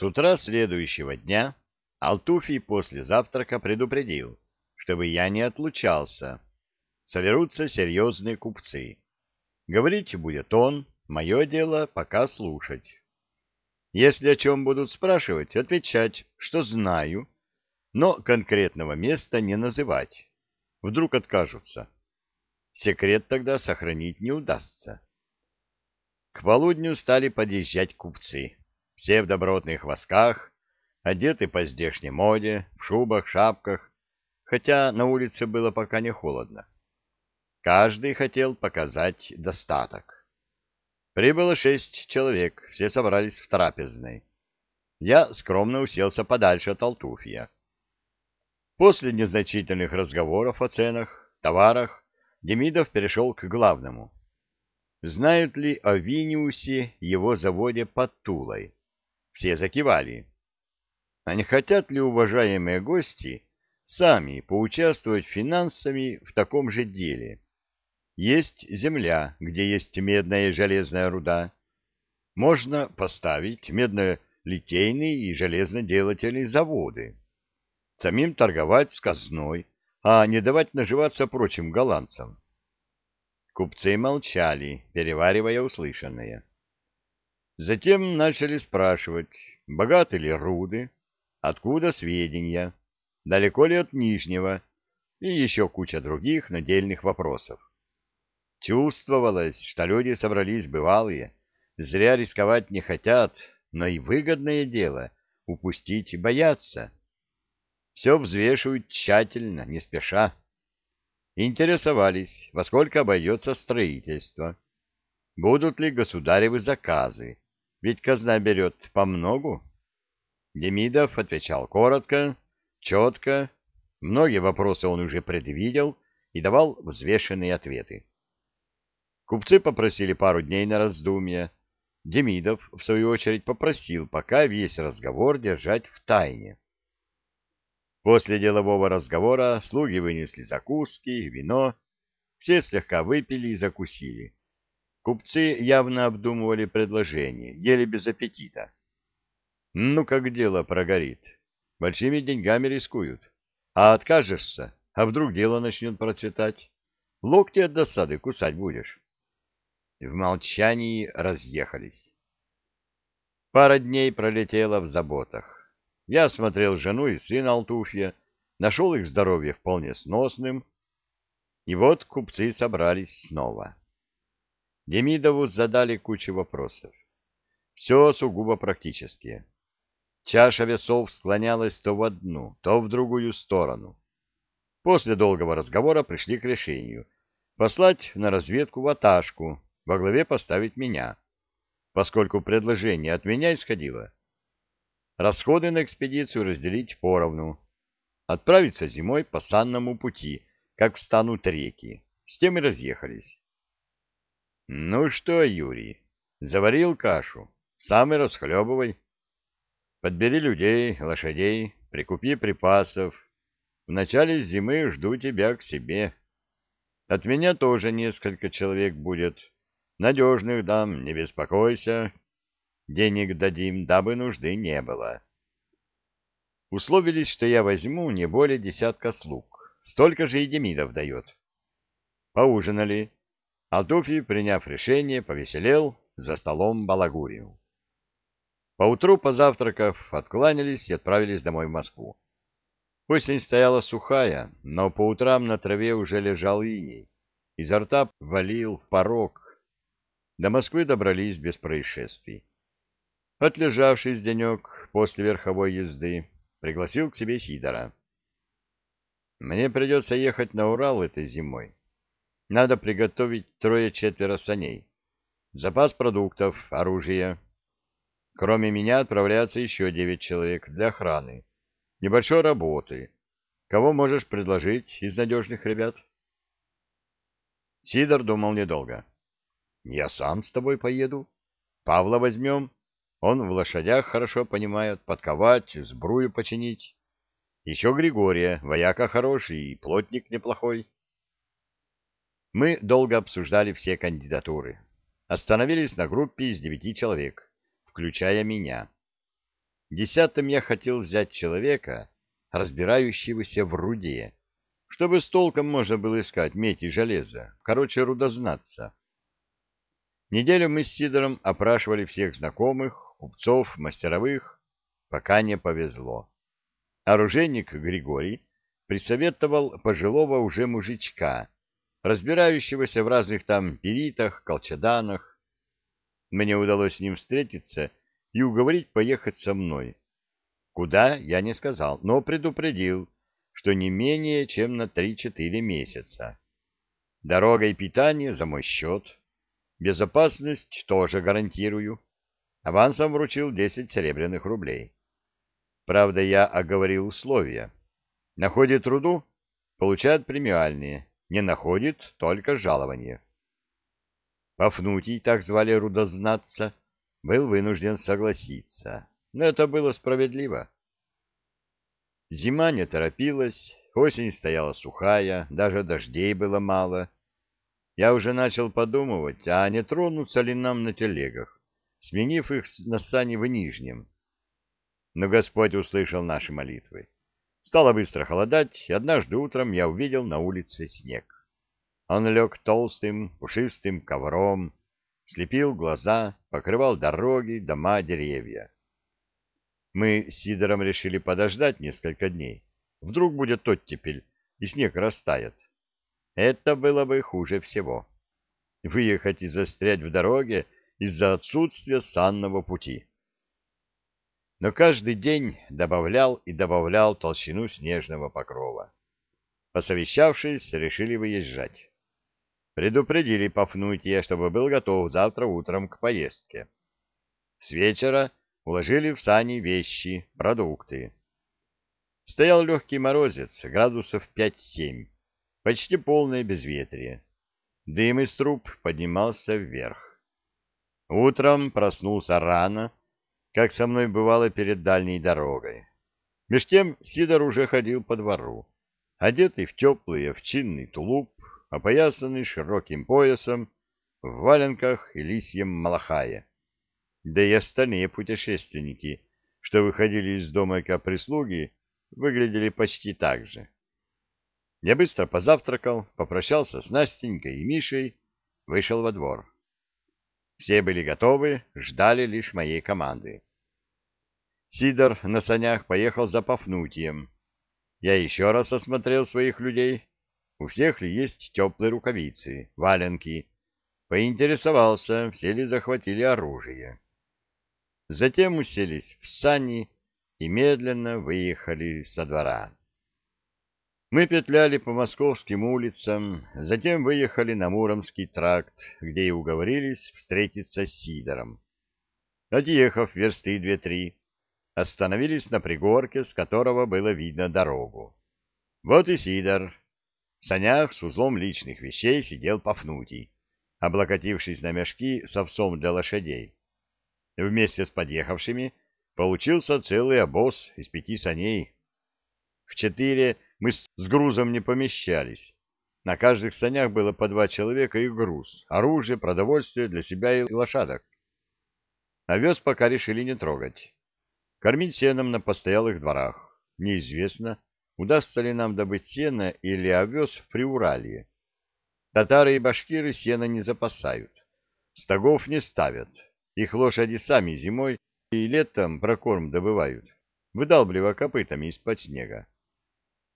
С утра следующего дня Алтуфий после завтрака предупредил, чтобы я не отлучался. Соберутся серьезные купцы. Говорить будет он, мое дело пока слушать. Если о чем будут спрашивать, отвечать, что знаю, но конкретного места не называть. Вдруг откажутся. Секрет тогда сохранить не удастся. К полудню стали подъезжать купцы. Все в добротных восках, одеты по здешней моде, в шубах, шапках, хотя на улице было пока не холодно. Каждый хотел показать достаток. Прибыло шесть человек, все собрались в трапезной. Я скромно уселся подальше от Алтуфья. После незначительных разговоров о ценах, товарах, Демидов перешел к главному. Знают ли о Виниусе его заводе под Тулой? Все закивали. А не хотят ли уважаемые гости сами поучаствовать финансами в таком же деле? Есть земля, где есть медная и железная руда. Можно поставить медно-литейные и железноделательные заводы самим торговать с казной, а не давать наживаться прочим голландцам. Купцы молчали, переваривая услышанное. Затем начали спрашивать, богаты ли руды, откуда сведения, далеко ли от Нижнего, и еще куча других надельных вопросов. Чувствовалось, что люди собрались бывалые, зря рисковать не хотят, но и выгодное дело упустить боятся. Все взвешивают тщательно, не спеша. Интересовались, во сколько обойдется строительство. Будут ли государевы заказы, ведь казна берет по многу. Демидов отвечал коротко, четко, многие вопросы он уже предвидел и давал взвешенные ответы. Купцы попросили пару дней на раздумье. Демидов, в свою очередь, попросил пока весь разговор держать в тайне. После делового разговора слуги вынесли закуски, вино, все слегка выпили и закусили. Купцы явно обдумывали предложение, ели без аппетита. Ну, как дело прогорит. Большими деньгами рискуют. А откажешься, а вдруг дело начнет процветать? Локти от досады кусать будешь. В молчании разъехались. Пара дней пролетела в заботах. Я осмотрел жену и сына Алтуфья, нашел их здоровье вполне сносным, и вот купцы собрались снова. Демидову задали кучу вопросов. Все сугубо практические. Чаша весов склонялась то в одну, то в другую сторону. После долгого разговора пришли к решению послать на разведку ваташку, во главе поставить меня, поскольку предложение от меня исходило Расходы на экспедицию разделить поровну. Отправиться зимой по санному пути, как встанут реки. С тем и разъехались. Ну что, Юрий, заварил кашу, сам и расхлебывай. Подбери людей, лошадей, прикупи припасов. В начале зимы жду тебя к себе. От меня тоже несколько человек будет. Надежных дам, не беспокойся, Денег дадим, дабы нужды не было. Условились, что я возьму не более десятка слуг. Столько же и Демидов дает. Поужинали. Алтуфий, приняв решение, повеселел, за столом балагурил. Поутру, позавтракав, откланялись и отправились домой в Москву. Осень стояла сухая, но по утрам на траве уже лежал иней. Изо рта валил порог. До Москвы добрались без происшествий. Отлежавшись денек после верховой езды, пригласил к себе Сидора. Мне придется ехать на Урал этой зимой. Надо приготовить трое-четверо саней. Запас продуктов, оружия. Кроме меня отправляются еще девять человек для охраны. Небольшой работы. Кого можешь предложить из надежных ребят? Сидор думал недолго. Я сам с тобой поеду. Павла возьмем. Он в лошадях хорошо понимает, подковать, сбрую починить. Еще Григория, вояка хороший и плотник неплохой. Мы долго обсуждали все кандидатуры. Остановились на группе из девяти человек, включая меня. Десятым я хотел взять человека, разбирающегося в руде, чтобы с толком можно было искать медь и железо, короче, рудознаться. Неделю мы с Сидором опрашивали всех знакомых, купцов, мастеровых, пока не повезло. Оружейник Григорий присоветовал пожилого уже мужичка, разбирающегося в разных там перитах, колчаданах. Мне удалось с ним встретиться и уговорить поехать со мной. Куда, я не сказал, но предупредил, что не менее чем на три-четыре месяца. Дорога и питание за мой счет. Безопасность тоже гарантирую. Авансом вручил десять серебряных рублей. Правда, я оговорил условия. Находит труду — получает премиальные, не находит — только жалование. Пафнутий, так звали рудознатца, был вынужден согласиться, но это было справедливо. Зима не торопилась, осень стояла сухая, даже дождей было мало. Я уже начал подумывать, а не тронуться ли нам на телегах, сменив их на сани в Нижнем. Но Господь услышал наши молитвы. Стало быстро холодать, и однажды утром я увидел на улице снег. Он лег толстым, пушистым ковром, слепил глаза, покрывал дороги, дома, деревья. Мы с Сидором решили подождать несколько дней. Вдруг будет оттепель, и снег растает. Это было бы хуже всего. Выехать и застрять в дороге из-за отсутствия санного пути. Но каждый день добавлял и добавлял толщину снежного покрова. Посовещавшись, решили выезжать. Предупредили Пафнутия, чтобы был готов завтра утром к поездке. С вечера уложили в сани вещи, продукты. Стоял легкий морозец, градусов 5-7, почти полное безветрие. Дым из труб поднимался вверх. Утром проснулся рано, как со мной бывало перед дальней дорогой. Меж тем Сидор уже ходил по двору, одетый в теплый овчинный тулуп, опоясанный широким поясом, в валенках и лисьем малахае да и остальные путешественники, что выходили из домика прислуги, выглядели почти так же. Я быстро позавтракал, попрощался с Настенькой и Мишей, вышел во двор. Все были готовы, ждали лишь моей команды. Сидор на санях поехал за Пафнутием. Я еще раз осмотрел своих людей. У всех ли есть теплые рукавицы, валенки. Поинтересовался, все ли захватили оружие. Затем уселись в сани и медленно выехали со двора. Мы петляли по московским улицам, затем выехали на Муромский тракт, где и уговорились встретиться с Сидором. Отъехав версты две-три, остановились на пригорке, с которого было видно дорогу. Вот и Сидор. В санях с узлом личных вещей сидел Пафнутий, облокотившись на мешки с овсом для лошадей. Вместе с подъехавшими получился целый обоз из пяти саней. В четыре мы с грузом не помещались. На каждых санях было по два человека и груз, оружие, продовольствие для себя и лошадок. Овес пока решили не трогать. Кормить сеном на постоялых дворах. Неизвестно, удастся ли нам добыть сено или овес в Приуралье. Татары и башкиры сено не запасают, стогов не ставят, их лошади сами зимой и летом прокорм добывают, выдалбливая копытами из-под снега.